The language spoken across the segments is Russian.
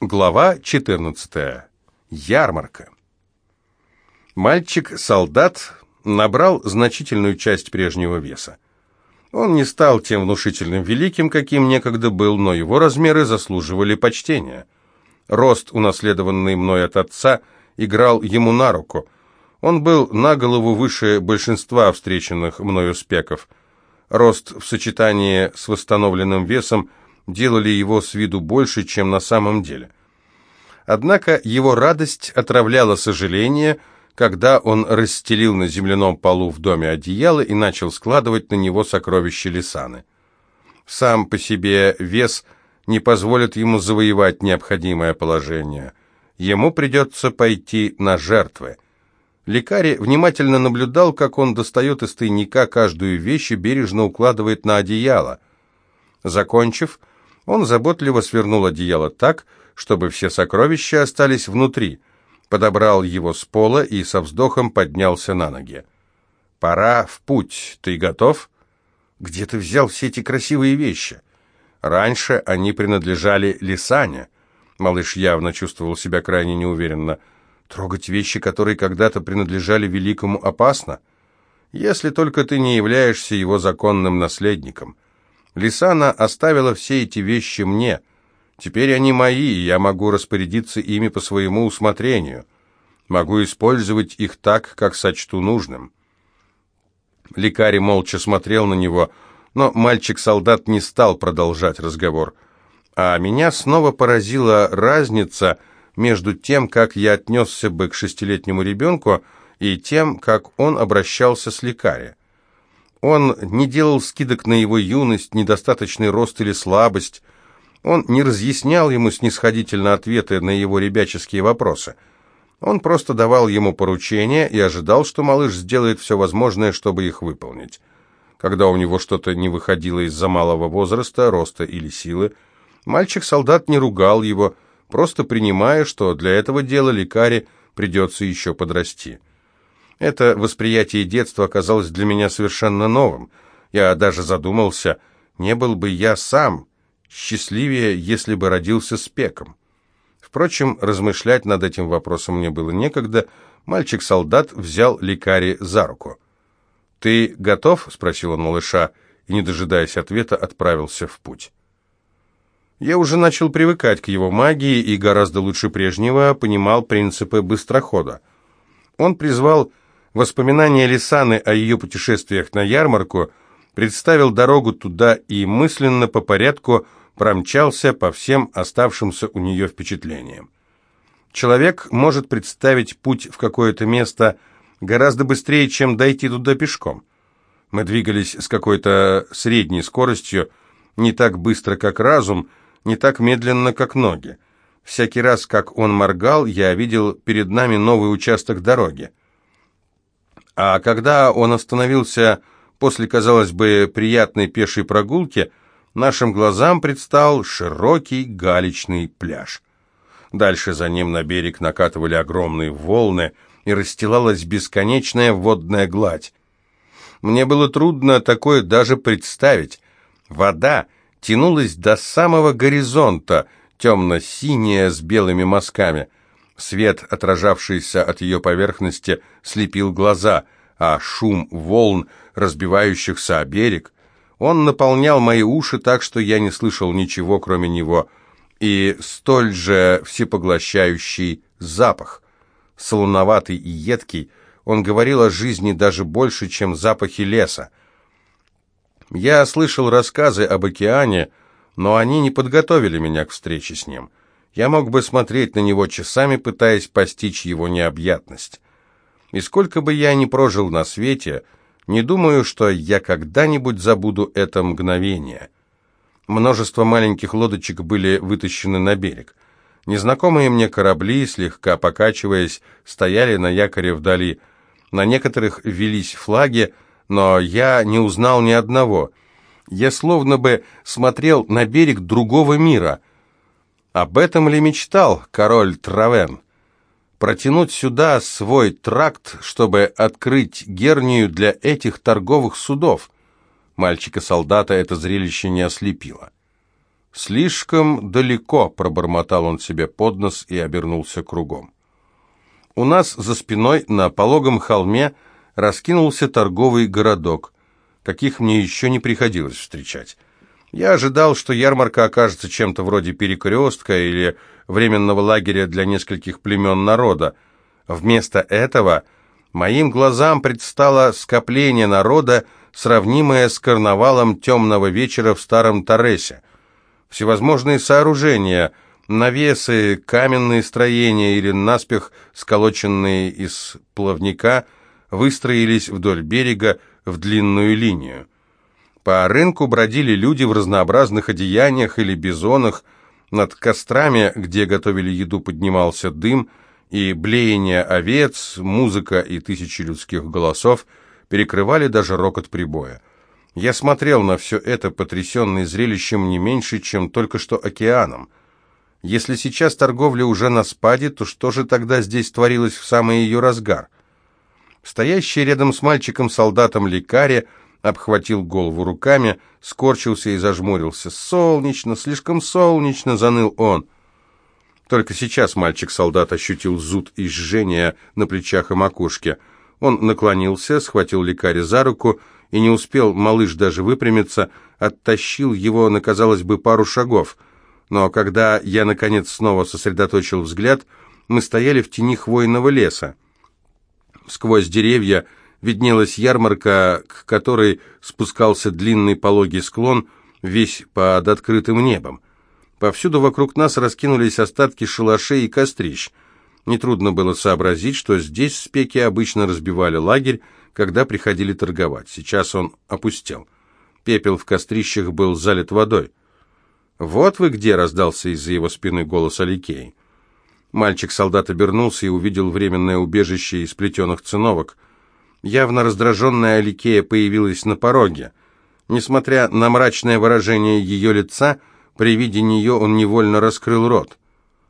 Глава 14. Ярмарка. Мальчик-солдат набрал значительную часть прежнего веса. Он не стал тем внушительным великим, каким некогда был, но его размеры заслуживали почтения. Рост, унаследованный мной от отца, играл ему на руку. Он был на голову выше большинства встреченных мною спеков. Рост в сочетании с восстановленным весом делали его с виду больше, чем на самом деле. Однако его радость отравляла сожаление, когда он расстелил на земляном полу в доме одеяло и начал складывать на него сокровища Лисаны. Сам по себе вес не позволит ему завоевать необходимое положение. Ему придется пойти на жертвы. Лекарь внимательно наблюдал, как он достает из тайника каждую вещь и бережно укладывает на одеяло. Закончив, он заботливо свернул одеяло так, чтобы все сокровища остались внутри, подобрал его с пола и со вздохом поднялся на ноги. «Пора в путь. Ты готов?» «Где ты взял все эти красивые вещи?» «Раньше они принадлежали Лисане». Малыш явно чувствовал себя крайне неуверенно. «Трогать вещи, которые когда-то принадлежали великому, опасно, если только ты не являешься его законным наследником». Лисана оставила все эти вещи мне. Теперь они мои, и я могу распорядиться ими по своему усмотрению. Могу использовать их так, как сочту нужным. Лекарь молча смотрел на него, но мальчик-солдат не стал продолжать разговор. А меня снова поразила разница между тем, как я отнесся бы к шестилетнему ребенку, и тем, как он обращался с лекарем. Он не делал скидок на его юность, недостаточный рост или слабость. Он не разъяснял ему снисходительно ответы на его ребяческие вопросы. Он просто давал ему поручения и ожидал, что малыш сделает все возможное, чтобы их выполнить. Когда у него что-то не выходило из-за малого возраста, роста или силы, мальчик-солдат не ругал его, просто принимая, что для этого дела лекаре придется еще подрасти. Это восприятие детства оказалось для меня совершенно новым. Я даже задумался, не был бы я сам счастливее, если бы родился с пеком. Впрочем, размышлять над этим вопросом мне было некогда. Мальчик-солдат взял лекари за руку. «Ты готов?» — спросил он малыша, и, не дожидаясь ответа, отправился в путь. Я уже начал привыкать к его магии и гораздо лучше прежнего понимал принципы быстрохода. Он призвал Воспоминания Лисаны о ее путешествиях на ярмарку представил дорогу туда и мысленно по порядку промчался по всем оставшимся у нее впечатлениям. Человек может представить путь в какое-то место гораздо быстрее, чем дойти туда пешком. Мы двигались с какой-то средней скоростью, не так быстро, как разум, не так медленно, как ноги. Всякий раз, как он моргал, я видел перед нами новый участок дороги. А когда он остановился после, казалось бы, приятной пешей прогулки, нашим глазам предстал широкий галечный пляж. Дальше за ним на берег накатывали огромные волны, и расстилалась бесконечная водная гладь. Мне было трудно такое даже представить. Вода тянулась до самого горизонта, темно-синяя с белыми мазками. Свет, отражавшийся от ее поверхности, слепил глаза, а шум волн, разбивающихся о берег, он наполнял мои уши так, что я не слышал ничего, кроме него, и столь же всепоглощающий запах. Солоноватый и едкий, он говорил о жизни даже больше, чем запахи леса. Я слышал рассказы об океане, но они не подготовили меня к встрече с ним. Я мог бы смотреть на него часами, пытаясь постичь его необъятность. И сколько бы я ни прожил на свете, не думаю, что я когда-нибудь забуду это мгновение. Множество маленьких лодочек были вытащены на берег. Незнакомые мне корабли, слегка покачиваясь, стояли на якоре вдали. На некоторых велись флаги, но я не узнал ни одного. Я словно бы смотрел на берег другого мира — об этом ли мечтал король Травен? Протянуть сюда свой тракт, чтобы открыть гернию для этих торговых судов? Мальчика-солдата это зрелище не ослепило. «Слишком далеко», — пробормотал он себе под нос и обернулся кругом. У нас за спиной на пологом холме раскинулся торговый городок, каких мне еще не приходилось встречать. Я ожидал, что ярмарка окажется чем-то вроде перекрестка или временного лагеря для нескольких племен народа. Вместо этого моим глазам предстало скопление народа, сравнимое с карнавалом темного вечера в Старом Торресе. Всевозможные сооружения, навесы, каменные строения или наспех сколоченные из плавника выстроились вдоль берега в длинную линию. По рынку бродили люди в разнообразных одеяниях или бизонах, над кострами, где готовили еду, поднимался дым, и блеяние овец, музыка и тысячи людских голосов перекрывали даже рокот прибоя. Я смотрел на все это, потрясенный зрелищем не меньше, чем только что океаном. Если сейчас торговля уже на спаде, то что же тогда здесь творилось в самый ее разгар? Стоящий рядом с мальчиком-солдатом лекаря обхватил голову руками, скорчился и зажмурился. «Солнечно, слишком солнечно!» — заныл он. Только сейчас мальчик-солдат ощутил зуд и жжение на плечах и макушке. Он наклонился, схватил лекаря за руку и не успел малыш даже выпрямиться, оттащил его на, казалось бы, пару шагов. Но когда я, наконец, снова сосредоточил взгляд, мы стояли в тени хвойного леса. Сквозь деревья виднелась ярмарка, к которой спускался длинный пологий склон, весь под открытым небом. Повсюду вокруг нас раскинулись остатки шалашей и кострищ. Нетрудно было сообразить, что здесь спеки обычно разбивали лагерь, когда приходили торговать. Сейчас он опустел. Пепел в кострищах был залит водой. «Вот вы где!» — раздался из-за его спины голос Аликеи. Мальчик-солдат обернулся и увидел временное убежище из плетеных циновок — Явно раздраженная Аликея появилась на пороге. Несмотря на мрачное выражение ее лица, при виде нее он невольно раскрыл рот.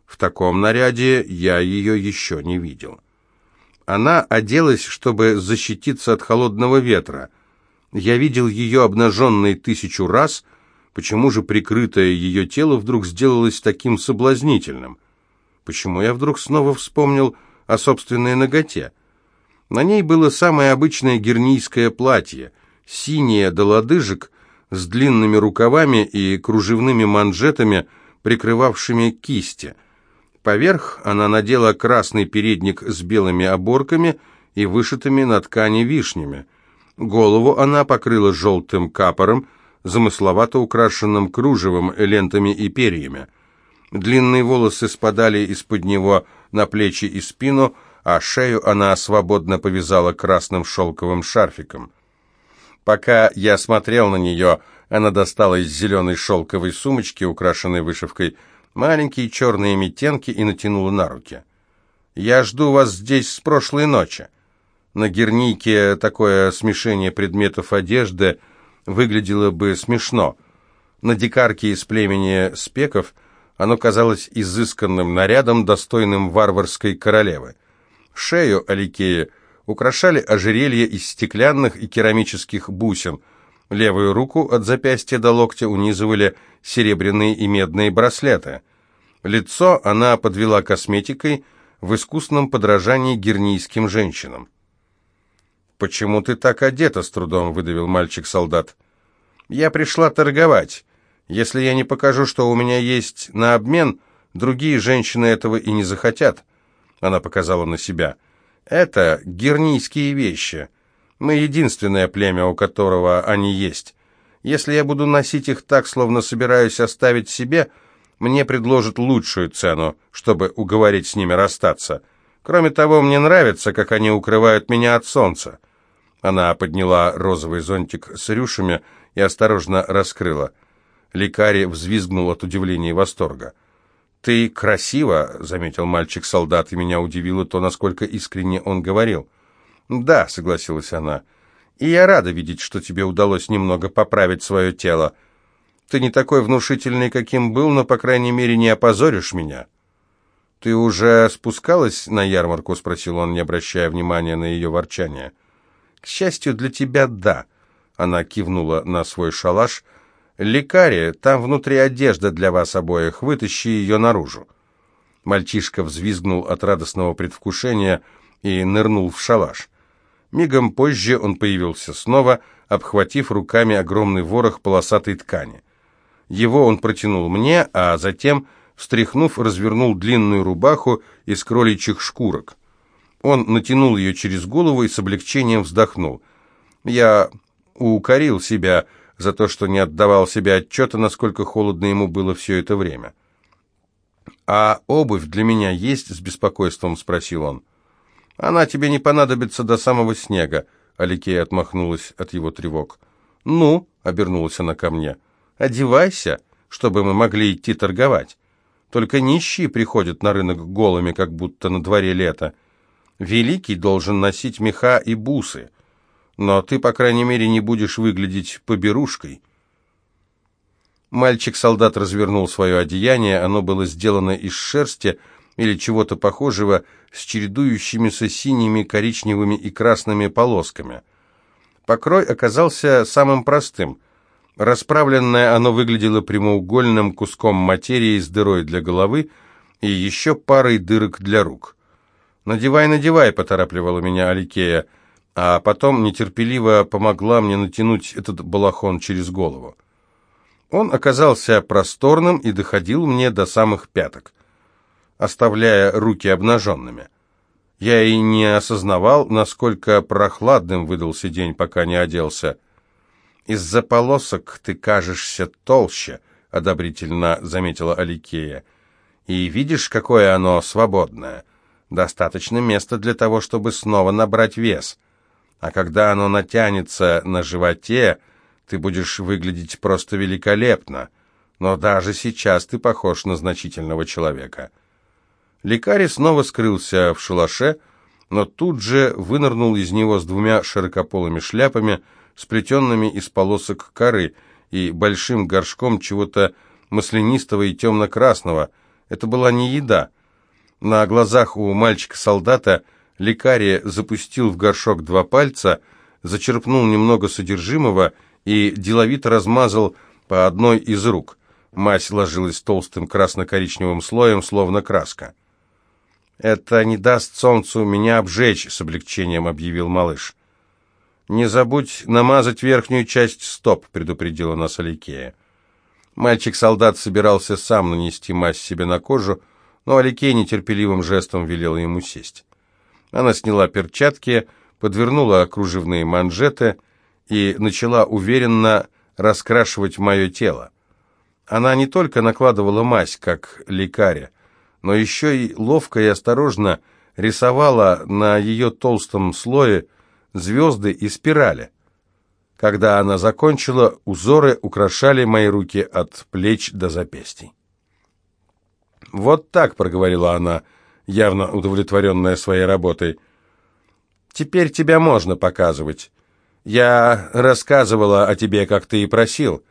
В таком наряде я ее еще не видел. Она оделась, чтобы защититься от холодного ветра. Я видел ее обнаженной тысячу раз, почему же прикрытое ее тело вдруг сделалось таким соблазнительным? Почему я вдруг снова вспомнил о собственной ноготе? На ней было самое обычное гернийское платье, синее до лодыжек, с длинными рукавами и кружевными манжетами, прикрывавшими кисти. Поверх она надела красный передник с белыми оборками и вышитыми на ткани вишнями. Голову она покрыла желтым капором, замысловато украшенным кружевом, лентами и перьями. Длинные волосы спадали из-под него на плечи и спину, а шею она свободно повязала красным шелковым шарфиком. Пока я смотрел на нее, она достала из зеленой шелковой сумочки, украшенной вышивкой, маленькие черные метенки и натянула на руки. «Я жду вас здесь с прошлой ночи». На гернике такое смешение предметов одежды выглядело бы смешно. На дикарке из племени спеков оно казалось изысканным нарядом, достойным варварской королевы. Шею Аликея украшали ожерелья из стеклянных и керамических бусин. Левую руку от запястья до локтя унизывали серебряные и медные браслеты. Лицо она подвела косметикой в искусном подражании гернийским женщинам. «Почему ты так одета?» — с трудом выдавил мальчик-солдат. «Я пришла торговать. Если я не покажу, что у меня есть на обмен, другие женщины этого и не захотят». Она показала на себя. «Это гернийские вещи. Мы единственное племя, у которого они есть. Если я буду носить их так, словно собираюсь оставить себе, мне предложат лучшую цену, чтобы уговорить с ними расстаться. Кроме того, мне нравится, как они укрывают меня от солнца». Она подняла розовый зонтик с рюшами и осторожно раскрыла. Лекарь взвизгнул от удивления и восторга. «Ты красиво», — заметил мальчик-солдат, и меня удивило то, насколько искренне он говорил. «Да», — согласилась она, — «и я рада видеть, что тебе удалось немного поправить свое тело. Ты не такой внушительный, каким был, но, по крайней мере, не опозоришь меня». «Ты уже спускалась на ярмарку?» — спросил он, не обращая внимания на ее ворчание. «К счастью для тебя, да», — она кивнула на свой шалаш, «Лекария, там внутри одежда для вас обоих, вытащи ее наружу». Мальчишка взвизгнул от радостного предвкушения и нырнул в шалаш. Мигом позже он появился снова, обхватив руками огромный ворох полосатой ткани. Его он протянул мне, а затем, встряхнув, развернул длинную рубаху из кроличьих шкурок. Он натянул ее через голову и с облегчением вздохнул. Я укорил себя за то, что не отдавал себе отчета, насколько холодно ему было все это время. «А обувь для меня есть?» — с беспокойством спросил он. «Она тебе не понадобится до самого снега», — Аликея отмахнулась от его тревог. «Ну?» — обернулась она ко мне. «Одевайся, чтобы мы могли идти торговать. Только нищие приходят на рынок голыми, как будто на дворе лето. Великий должен носить меха и бусы, но ты, по крайней мере, не будешь выглядеть поберушкой». Мальчик-солдат развернул свое одеяние, оно было сделано из шерсти или чего-то похожего, с чередующимися синими, коричневыми и красными полосками. Покрой оказался самым простым. Расправленное оно выглядело прямоугольным куском материи с дырой для головы и еще парой дырок для рук. «Надевай, надевай», — поторапливала меня Аликея, а потом нетерпеливо помогла мне натянуть этот балахон через голову. Он оказался просторным и доходил мне до самых пяток, оставляя руки обнаженными. Я и не осознавал, насколько прохладным выдался день, пока не оделся. «Из-за полосок ты кажешься толще», — одобрительно заметила Аликея. «И видишь, какое оно свободное. Достаточно места для того, чтобы снова набрать вес. А когда оно натянется на животе, ты будешь выглядеть просто великолепно, но даже сейчас ты похож на значительного человека». Лекарь снова скрылся в шалаше, но тут же вынырнул из него с двумя широкополыми шляпами, сплетенными из полосок коры, и большим горшком чего-то маслянистого и темно-красного. Это была не еда. На глазах у мальчика-солдата лекарь запустил в горшок два пальца, зачерпнул немного содержимого и деловито размазал по одной из рук. Мазь ложилась толстым красно-коричневым слоем, словно краска. «Это не даст солнцу меня обжечь», — с облегчением объявил малыш. «Не забудь намазать верхнюю часть стоп», — предупредила нас Аликея. Мальчик-солдат собирался сам нанести мазь себе на кожу, но Аликея нетерпеливым жестом велела ему сесть. Она сняла перчатки, подвернула кружевные манжеты — и начала уверенно раскрашивать мое тело. Она не только накладывала мазь, как лекаря, но еще и ловко и осторожно рисовала на ее толстом слое звезды и спирали. Когда она закончила, узоры украшали мои руки от плеч до запястий. «Вот так», — проговорила она, явно удовлетворенная своей работой. «Теперь тебя можно показывать. Я рассказывала о тебе, как ты и просил.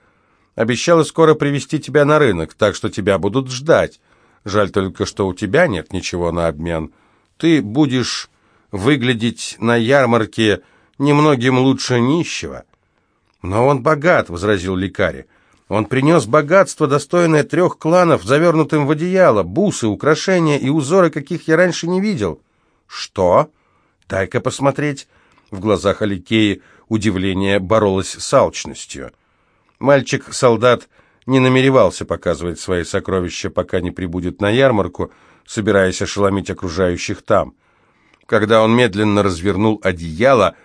Обещала скоро привести тебя на рынок, так что тебя будут ждать. Жаль только, что у тебя нет ничего на обмен. Ты будешь выглядеть на ярмарке немногим лучше нищего. Но он богат, — возразил лекарь. Он принес богатство, достойное трех кланов, завернутым в одеяло, бусы, украшения и узоры, каких я раньше не видел. Что? Дай-ка посмотреть. В глазах Аликеи удивление боролось с алчностью. Мальчик-солдат не намеревался показывать свои сокровища, пока не прибудет на ярмарку, собираясь ошеломить окружающих там. Когда он медленно развернул одеяло,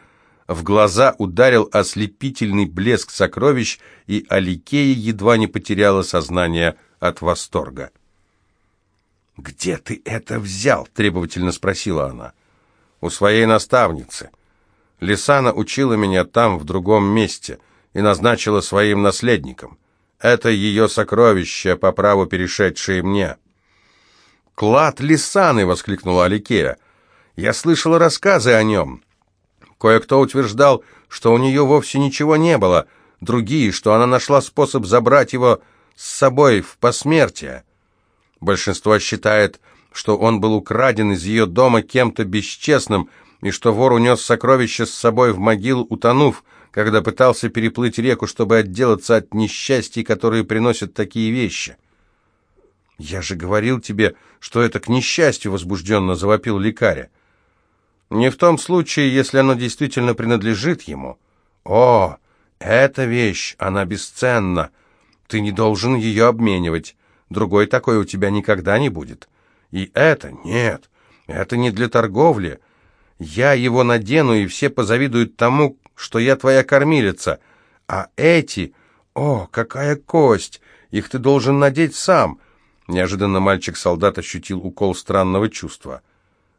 в глаза ударил ослепительный блеск сокровищ, и Аликея едва не потеряла сознание от восторга. «Где ты это взял?» — требовательно спросила она. «У своей наставницы». Лисана учила меня там, в другом месте, и назначила своим наследником. Это ее сокровище, по праву перешедшее мне. «Клад Лисаны!» — воскликнула Аликея. «Я слышала рассказы о нем. Кое-кто утверждал, что у нее вовсе ничего не было, другие, что она нашла способ забрать его с собой в посмертие. Большинство считает, что он был украден из ее дома кем-то бесчестным, и что вор унес сокровища с собой в могилу, утонув, когда пытался переплыть реку, чтобы отделаться от несчастий, которые приносят такие вещи. «Я же говорил тебе, что это к несчастью», — возбужденно завопил лекаря. «Не в том случае, если оно действительно принадлежит ему. О, эта вещь, она бесценна. Ты не должен ее обменивать. Другой такой у тебя никогда не будет. И это нет, это не для торговли. Я его надену, и все позавидуют тому, что я твоя кормилица. А эти... О, какая кость! Их ты должен надеть сам!» Неожиданно мальчик-солдат ощутил укол странного чувства.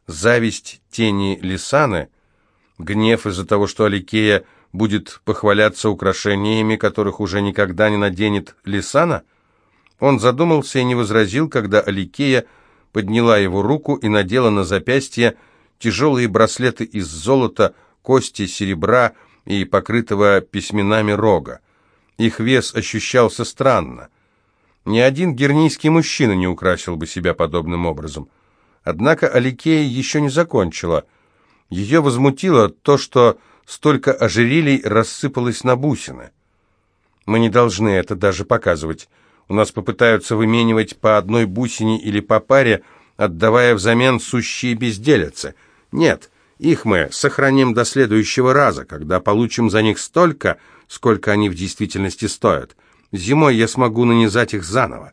Зависть тени Лисаны, гнев из-за того, что Аликея будет похваляться украшениями, которых уже никогда не наденет Лисана? Он задумался и не возразил, когда Аликея подняла его руку и надела на запястье тяжелые браслеты из золота, кости, серебра и покрытого письменами рога. Их вес ощущался странно. Ни один гернийский мужчина не украсил бы себя подобным образом. Однако Аликея еще не закончила. Ее возмутило то, что столько ожерелий рассыпалось на бусины. Мы не должны это даже показывать. У нас попытаются выменивать по одной бусине или по паре, отдавая взамен сущие безделицы. Нет, их мы сохраним до следующего раза, когда получим за них столько, сколько они в действительности стоят. Зимой я смогу нанизать их заново.